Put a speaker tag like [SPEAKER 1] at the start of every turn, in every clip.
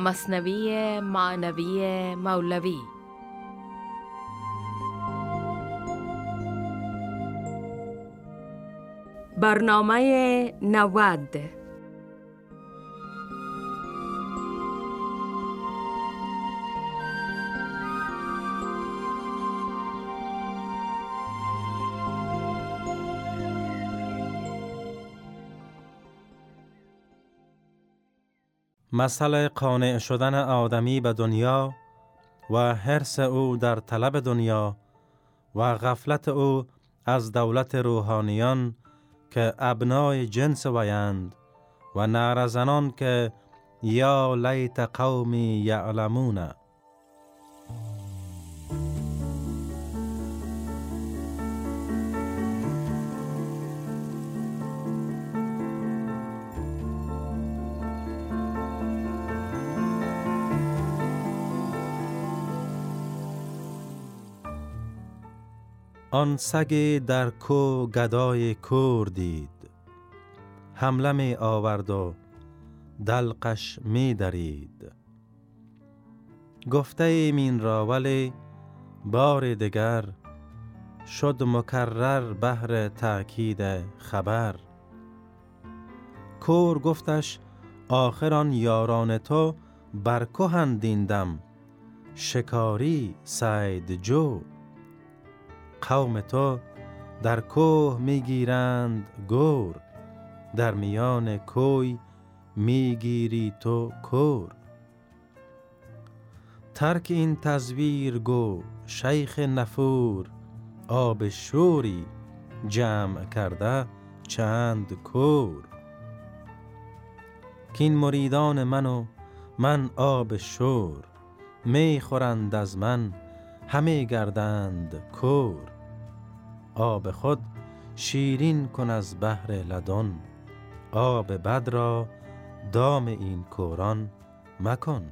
[SPEAKER 1] مصنوی معنوی مولوی. برنامه نود.
[SPEAKER 2] مثل قانع شدن آدمی به دنیا و حرس او در طلب دنیا و غفلت او از دولت روحانیان که ابنای جنس ویند و نارزنان که یا لیت قومی یعلمونه آن سگ در کو گدای کور دید. حمله می آورد و دلقش می درید. گفته این را ولی بار دگر شد مکرر بهر تأکید خبر. کور گفتش آخر آن یاران تو بر دیندم شکاری سید جو. قوم تو در کوه می‌گیرند گور در میان کوی می‌گیری تو کور. ترک این تصویر گو شیخ نفور آب شوری جمع کرده چند کور. کین مریدان من و من آب شور می خورند از من همه گردند کور. آب خود شیرین کن از بحر لدن آب بد را دام این کوران مکن.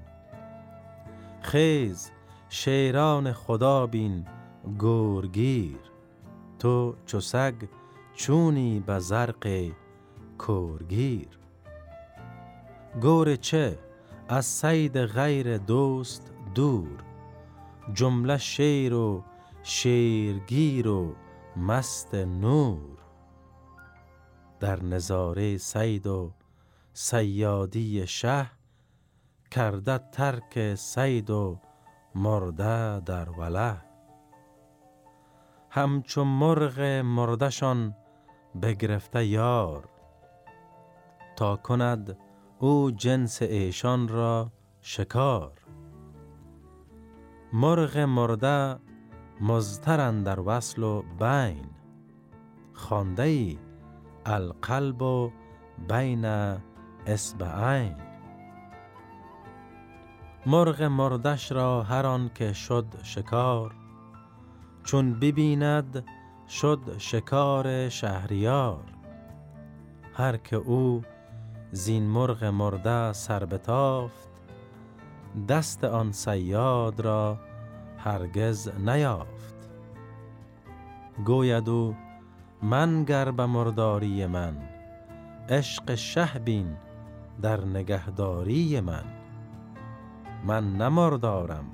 [SPEAKER 2] خیز شیران خدا بین گورگیر تو چو سگ چونی به زرق کورگیر. گور چه؟ از سید غیر دوست دور جمله شیر و شیرگیر و مست نور در نظاره سید و سیادی شه کرده ترک سید و مرده در وله. همچو مرغ مردشان بگرفته یار تا کند او جنس ایشان را شکار. مرغ مرده مزترن در وصل و بین. خانده ای القلب و بین اسبعین مرغ مردش را هر آن که شد شکار چون ببیند شد شکار شهریار. هر که او زین مرغ مرده سر بتافت دست آن سیاد را هرگز نیافت. گوید او من گر به مرداری من عشق شه بین در نگهداری من. من نمردارم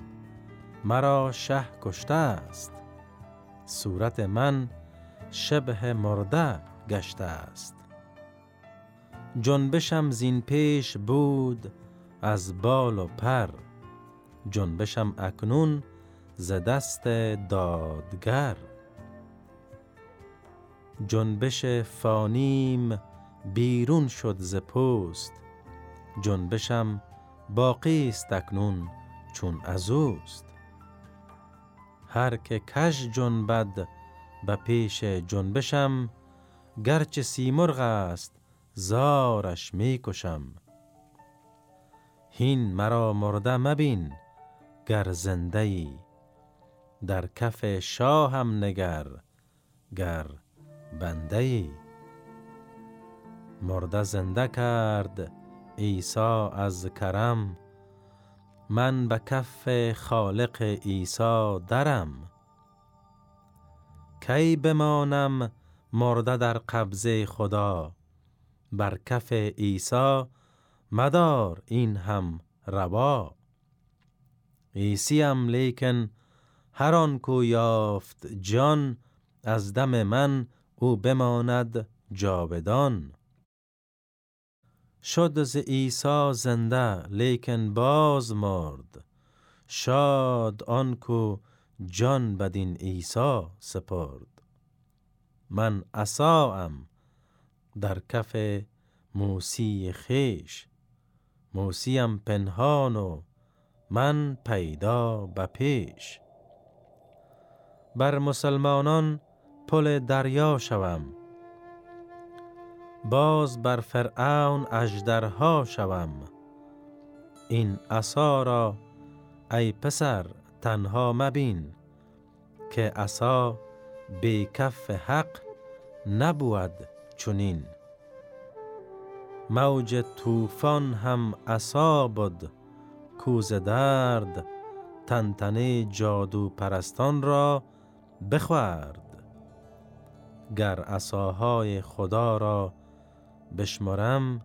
[SPEAKER 2] مرا شه کشته است. صورت من شبه مرده گشته است. جنبشم زین پیش بود از بال و پر. جنبشم اکنون ز دست دادگر. جنبش فانیم بیرون شد ز پوست جنبشم باقی است اکنون چون از اوست. هر که کش جنبد به پیش جنبشم گرچه سیمرغ است زارش می کشم. هین مرا مرده مبین گر زنده ای در کف شاهم نگر گر بنده ای مرده زنده کرد عیسی از کرم. من به کف خالق عیسی درم. کی بمانم مرده در قبضه خدا؟ بر کف عیسی مدار این هم روا. عیسیم لیکن هر آن کو یافت جان از دم من او بماند جاودان. شد ز عیسی زنده لیکن باز مرد. شاد آن کو جان بدین عیسی سپرد. من عصام در کف موسی خیش موسیم پنهان و من پیدا به پیش. بر مسلمانان پل دریا شوم. باز بر فرعون اژدرها شوم. این عصا را ای پسر تنها مبین که عصا به کف حق نبود چنین. موج طوفان هم عصا بود کوز درد تنتنه جادو پرستان را بخورد. گر عصاهای خدا را بشمرم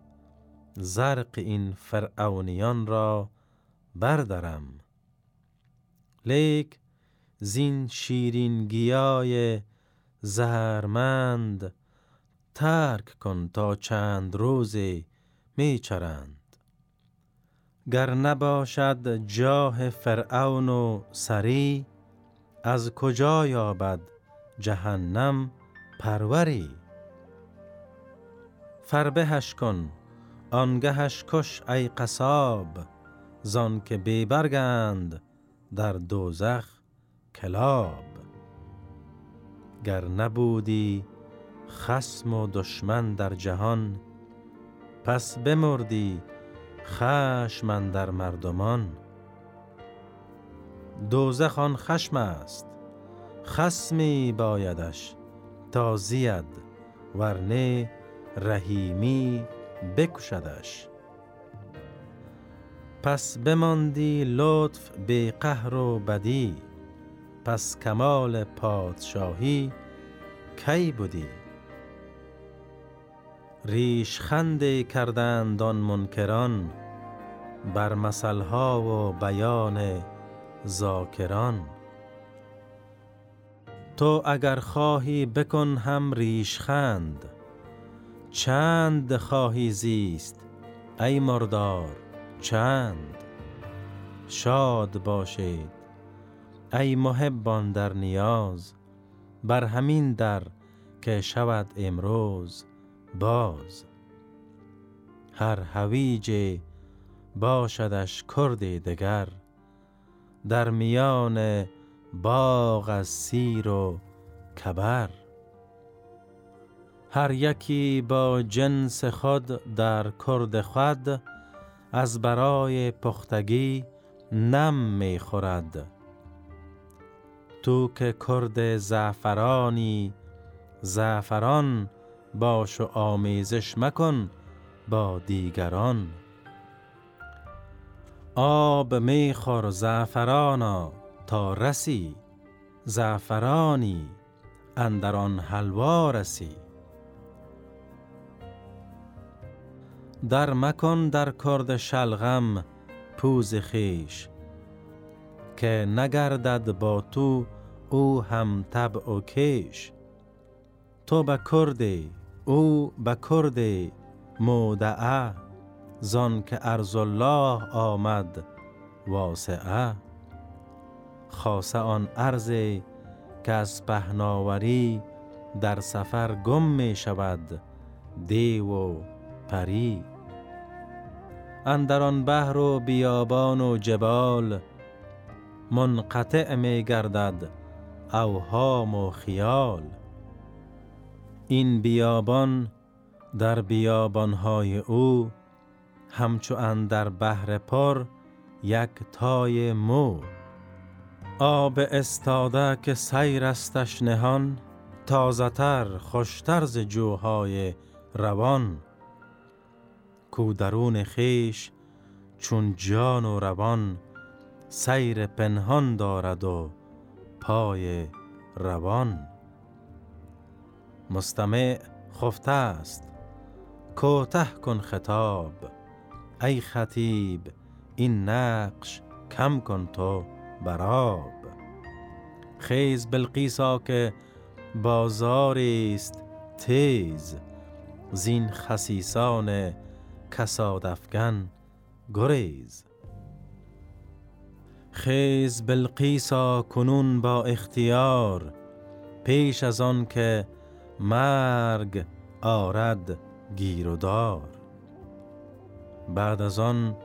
[SPEAKER 2] زرق این فرعونیان را بردارم لیک زین شیرین گیای زهرمند ترک کن تا چند روزی میچرند. گر نباشد جاه فرعون و سری از کجا یابد جهنم پروری؟ فربهش کن آنگهش کش ای قصاب زان که بیبرگند در دوزخ کلاب. گر نبودی خسم و دشمن در جهان پس بمردی خشمن در مردمان. دوزخ آن خشم است. خسمی بایدش تا زید ورنه رحیمی بکشدش. پس بماندی لطف به قهر و بدی پس کمال پادشاهی کی بودی؟ ریش خنده کردند آن منکران بر مثلها و بیان ذاکران. تو اگر خواهی بکن هم ریشخند چند خواهی زیست ای مردار چند. شاد باشید ای محبان در نیاز بر همین در که شود امروز باز. هر هویج باشدش کردی دگر در میان باغ از سیر و کبر. هر یکی با جنس خود در کرد خود از برای پختگی نم می خورد. تو که کرد زعفرانی زعفران باش و آمیزش مکن با دیگران. آب می خور زعفرانا تا رسی. زعفرانی اندر آن حلوا رسی. در مکن در کرد شلغم پوز خیش که نگردد با تو او هم طبع و کیش. تو به کردی او به کردی مودعه. زان که ارز الله آمد واسعه خاصه آن ارزی که از پهناوری در سفر گم می شود دیو و پری. اندر آن بحر و بیابان و جبال منقطع می گردد اوهام و خیال. این بیابان در بیابانهای او همچو اندر بحر پر یک تای مو. آب استاده که سیر استش نهان تازتر خوشتر ز جوهای روان. کو درون خیش چون جان و روان سیر پنهان دارد و پای روان. مستمع خفته است. کوته کن خطاب. ای خطیب این نقش کم کن تو براب. خیز بلقیسا که بازاری است تیز زین خسیسان کسادفگن گریز. خیز بلقیسا کنون با اختیار پیش از آن که مرگ آرد گیر و دار. بعد از آن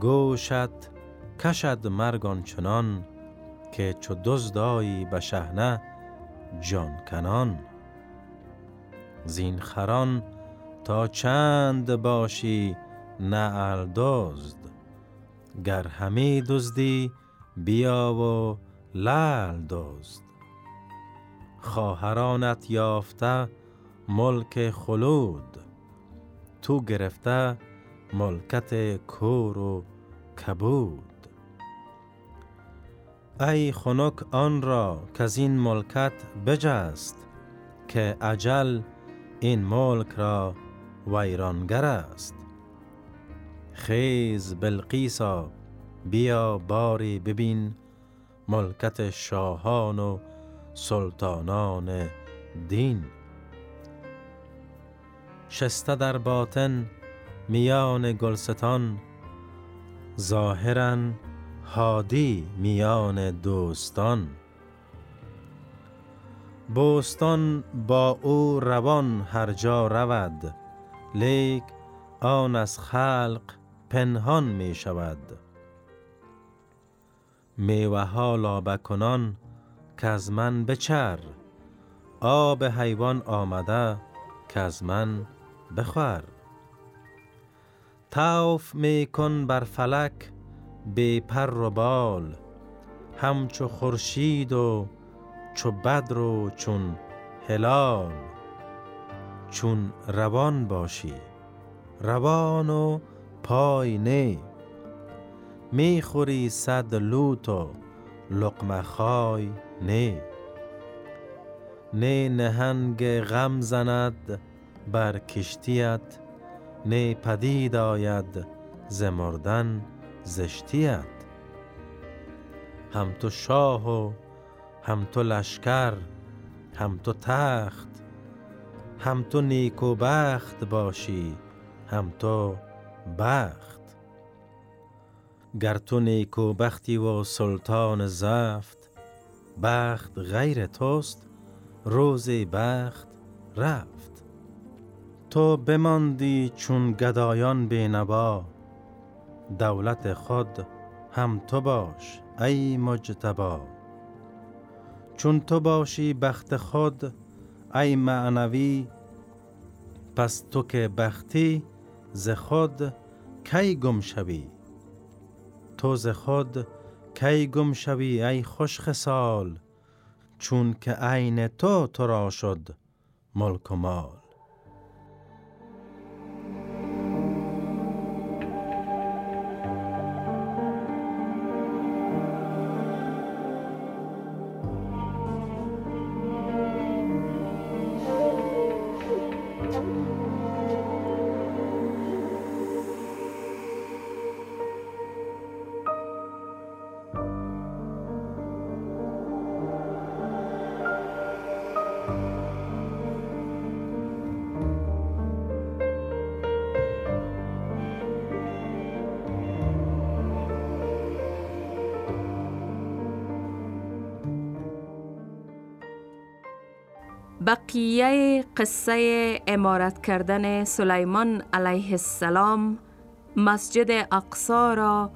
[SPEAKER 2] گوشت کشد مرگ چنان که چو دزدایی به شهنه جان کنان. زین خران تا چند باشی نه دزد گر همه دزدی بیا و لال دزد. خواهرانت یافته ملک خلود تو گرفته ملکت کور و کبود. ای خنک آن را که از این ملکت بجست که عجل این ملک را ویرانگر است. خیز بلقیسا بیا باری ببین ملکت شاهان و سلطانان دین. شسته در باطن میان گلستان ظاهرا هادی میان دوستان. بوستان با او روان هر جا رود لیک آن از خلق پنهان می شود. میوه ها لابه کنان که از من بچر آب حیوان آمده که از من بخور. توف می کن بر فلک بی پر و بال همچو خورشید و چو بدر و چون هلال. چون روان باشی روان و پای نه. می‌خوری صد لوت و لقمه خای نه. نه نهنگ غم زند بر کشتیت نه پدید آید ز مردن زشتیت. هم تو شاه و هم تو لشکر هم تو تخت هم تو نیک و بخت باشی هم تو بخت. گر تو نیک و بختی و سلطان زفت بخت غیر توست روز بخت رفت. تو بماندی چون گدایان بینوا دولت خود هم تو باش ای مجتبا. چون تو باشی بخت خود ای معنوی پس تو که بختی ز خود کی گم شوی؟ تو ز خود کی گم شوی ای خوش خسال چون که عین تو تو را شد ملک و مال.
[SPEAKER 1] بقیه قصه امارت کردن سلیمان علیه السلام مسجد اقصا را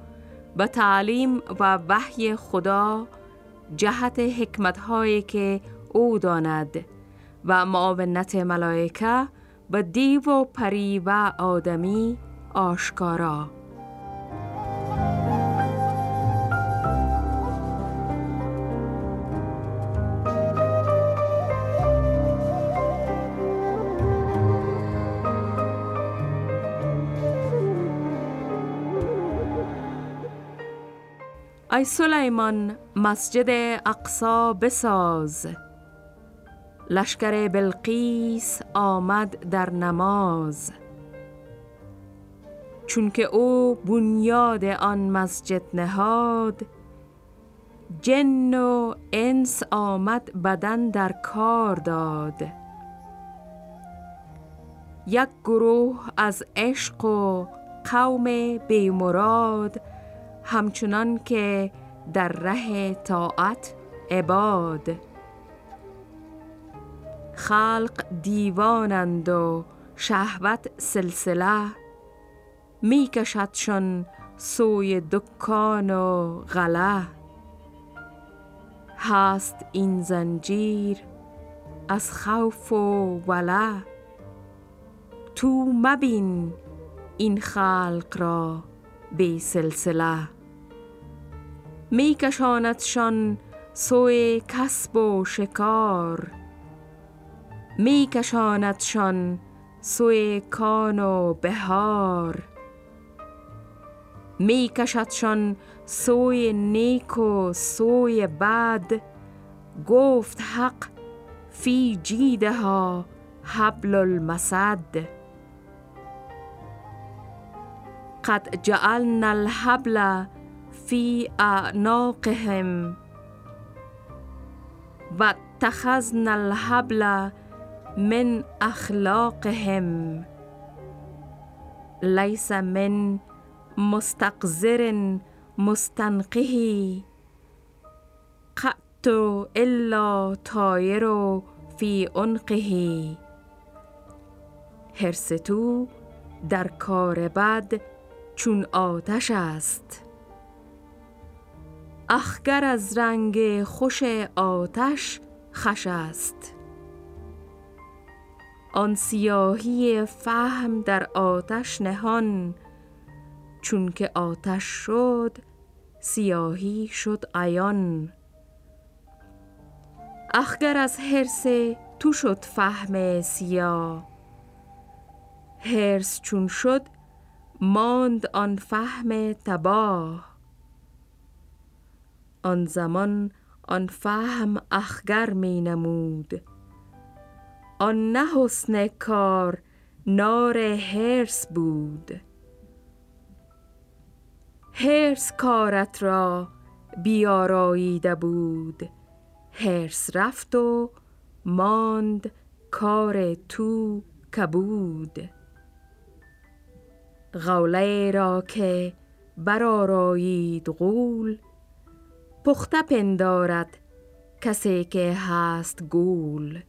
[SPEAKER 1] به تعلیم و وحی خدا جهت حکمت هایی که او داند و معاونت ملائکه به دیو و پری و آدمی آشکارا. ای سلیمان مسجد اقصا بساز. لشکر بلقیس آمد در نماز. چون که او بنیاد آن مسجد نهاد جن و انس آمد بدن در کار داد. یک گروه از عشق و قوم بیمراد همچنان که در ره طاعت عباد. خلق دیوانند و شهوت سلسله می کشدشان سوی دکان و غله. هست این زنجیر از خوف و وله. تو مبین این خلق را بی سلسله. می کشاندشان سوی کسب و شکار. می کشاندشان سوی کان و بهار. می کشدشان سوی نیک و سوی بد. گفت حق فی جیدها حبل المسد. قد جعلنا الحبل في أعناقهم. واتخذنا الحبل من أخلاقهم. ليس من مستقذر مستنقه. قط إلا طائر في عنقه. هرستو در کار بد چون آتش است. اخگر از رنگ خوش آتش خش است. آن سیاهی فهم در آتش نهان چون که آتش شد سیاهی شد عیان. اخگر از حرس تو شد فهم سیاه حرس چون شد ماند آن فهم تباه. آن زمان آن فهم اخگر می نمود. آن نه حسن کار نار حرس بود. حرس کارت را بیاراییده بود. حرس رفت و ماند کار تو کبود. غوله را که برارایید غول. پخته پندارد کسی که هست گول.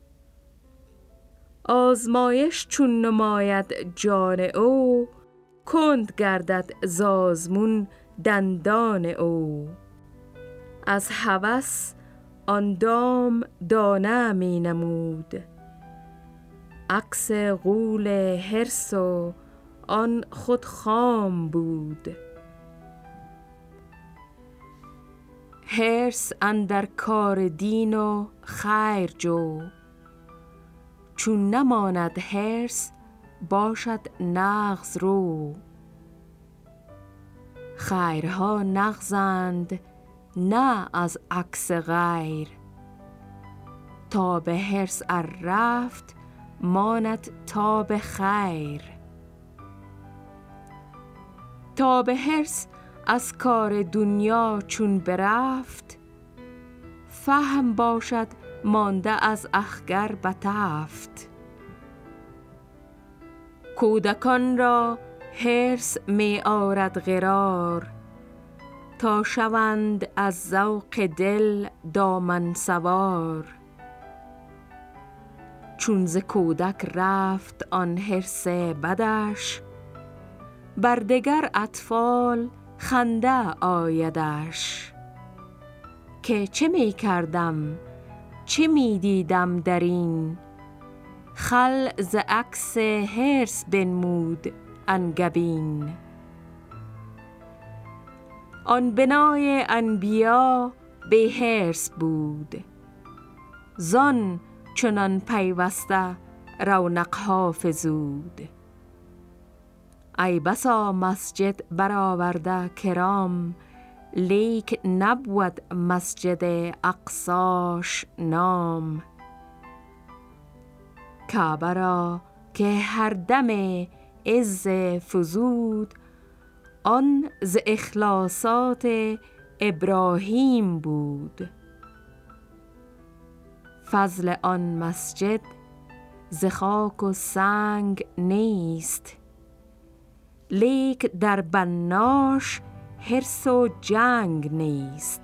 [SPEAKER 1] آزمایش چون نماید جان او کند گردد زازمون دندان او. از هوس آن دام دانه می نمود. عکس غول هرس و آن خود خام بود. هرس اندر کار دین و خیر جو. چون نماند هرس باشد نغز رو. خیرها نغزند نه از عکس غیر. تا به حرس ار رفت ماند تا به خیر. تا به حرس از کار دنیا چون برفت فهم باشد مانده از اخگر بتفت. کودکان را حرس می آرد غرار تا شوند از ذوق دل دامن سوار. چون ز کودک رفت آن حرس بدش بر دگر اطفال خنده آیدش. که چه می کردم؟ چه می دیدم در این؟ خل ز عکس هرس بنمود انگبین. آن بنای انبیا به هرس بود. زان چنان پیوسته رونق فزود ای بسا مسجد برآورده کرام لیک نبود مسجد اقصاش نام. کعبه را که هر دم عز فزود آن ز اخلاصات ابراهیم بود. فضل آن مسجد ز خاک و سنگ نیست. لیک در بناش حرس و جنگ نیست.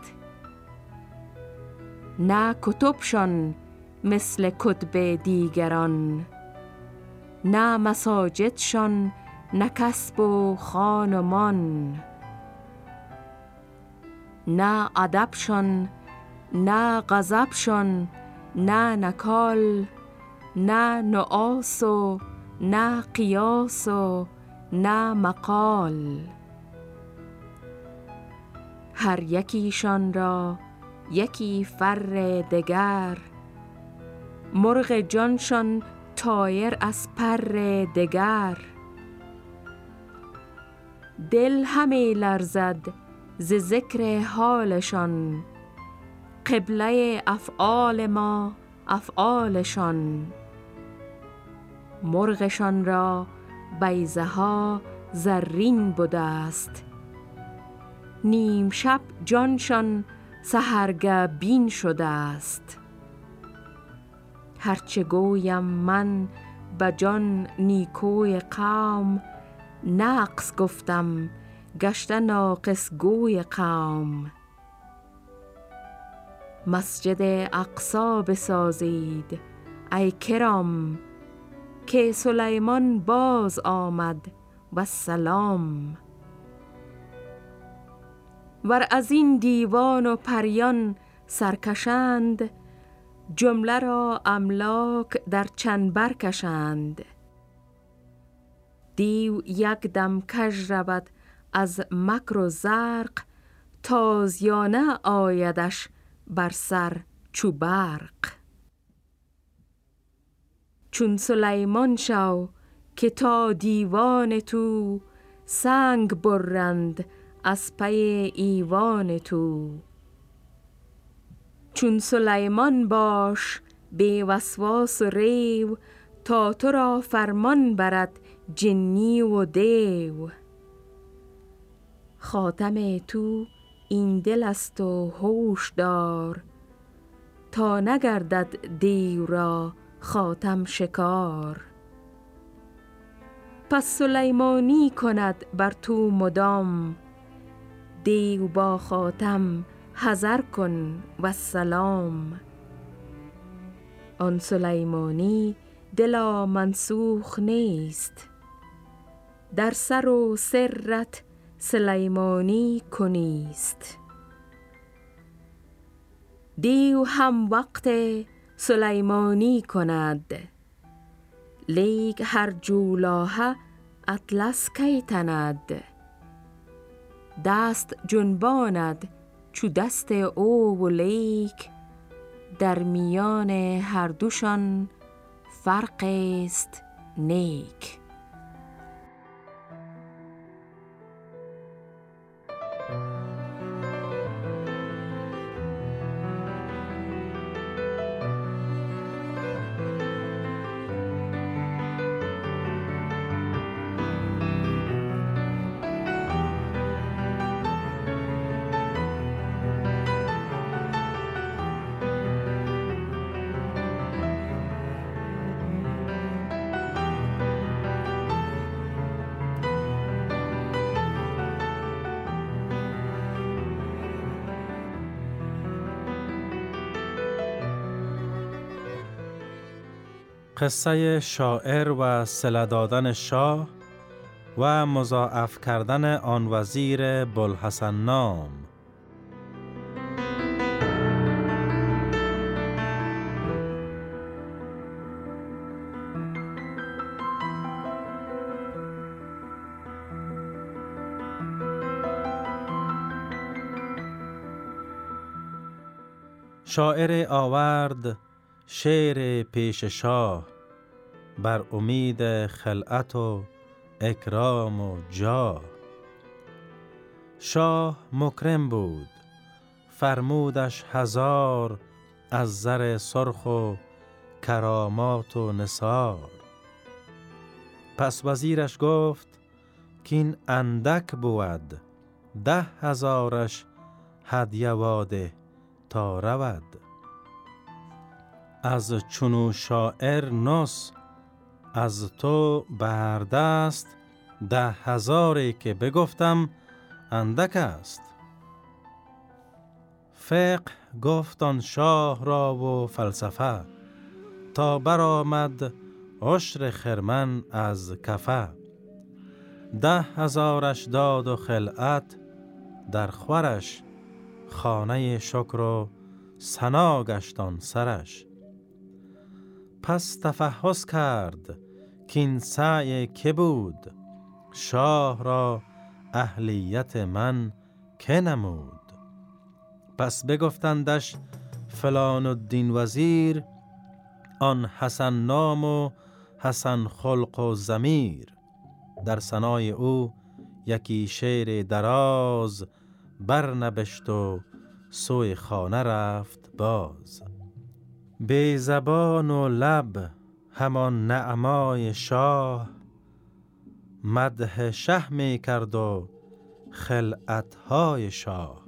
[SPEAKER 1] نه کتبشان مثل کتب دیگران نه مساجدشان نه کسب و خانمان نه ادبشان نه غضبشان نه نکال نه نعاس و نه قیاس و نه مقال هر یکیشان را یکی فر دگر مرغ جانشان تایر از پر دگر. دل همه لرزد ز ذکر حالشان قبله افعال ما افعالشان. مرغشان را بیزه ها زرین بوده است نیم شب جانشان سهرگه بین شده است هرچه گویم من به جان نیکوی قوم نقص گفتم گشته ناقص گوی قوم. مسجد اقصا بسازید ای کرام که سلیمان باز آمد و سلام. ور از این دیوان و پریان سرکشند جمله را املاک در چنبر کشند. دیو یک دم کژ رود از مکر و زرق تازیانه آیدش بر سر چو برق چون سلیمان شو که تا دیوان تو سنگ برند از پی ایوان تو. چون سلیمان باش به وسواس و ریو تا تو را فرمان برد جنی و دیو. خاتم تو این دل است و هوش دار تا نگردد دیو را خاتم شکار. پس سلیمانی کند بر تو مدام دیو با خاتم حذر کن و سلام. آن سلیمانی دلا منسوخ نیست در سر و سرت سلیمانی کنیست. دیو هم وقت سلیمانی کند. لیک هر جولاه اطلس کی تند. دست جنباند چو دست او و لیک. در میان هر دوشان فرق است نیک.
[SPEAKER 2] قصه شاعر و سله دادن شاه و مضاعف کردن آن وزیر بلحسن نام. شاعر آورد شعر پیش شاه بر امید خلعت و اکرام و جا شاه مکرم بود فرمودش هزار از زر سرخ و کرامات و نصار پس وزیرش گفت که این اندک بود ده هزارش هدیه واده تا رود. از چونو شاعر نس از تو بردست ده هزاری که بگفتم اندک است. فقه گفتان شاه را و فلسفه تا برآمد عشر خرمن از کفه. ده هزارش داد و خلعت در خورش خانه شکر و سنا گشتان سرش. پس تفحص کرد کین سعی که بود. شاه را اهلیت من که نمود. پس بگفتندش فلان الدین وزیر آن حسن نام و حسن خلق و زمیر در سنای او یکی شعر دراز برنبشت و سوی خانه رفت باز. به زبان و لب همان نعمای شاه مده شه می کرد و خلعتهای شاه.